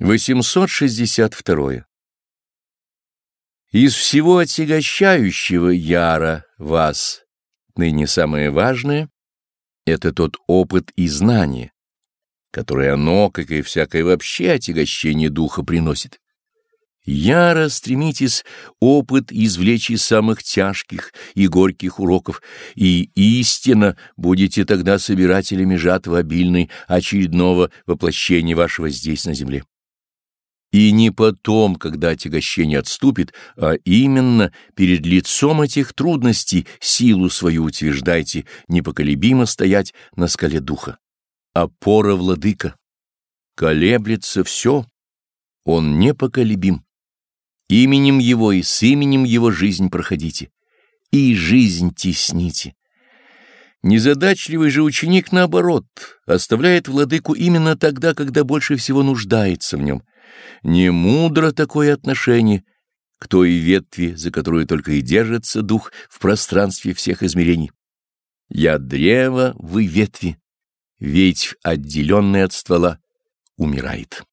862. Из всего отягощающего яра вас, ныне самое важное, это тот опыт и знание, которое оно, как и всякое вообще отягощение духа, приносит. Яро стремитесь опыт извлечь из самых тяжких и горьких уроков, и истинно будете тогда собирателями жатвы обильной очередного воплощения вашего здесь на земле. И не потом, когда отягощение отступит, а именно перед лицом этих трудностей силу свою утверждайте, непоколебимо стоять на скале духа. Опора владыка. Колеблется все. Он непоколебим. Именем его и с именем его жизнь проходите. И жизнь тесните. Незадачливый же ученик, наоборот, оставляет владыку именно тогда, когда больше всего нуждается в нем. Не мудро такое отношение к той ветви, за которую только и держится дух в пространстве всех измерений. Я древо, вы ветви, ветвь, отделенная от ствола, умирает.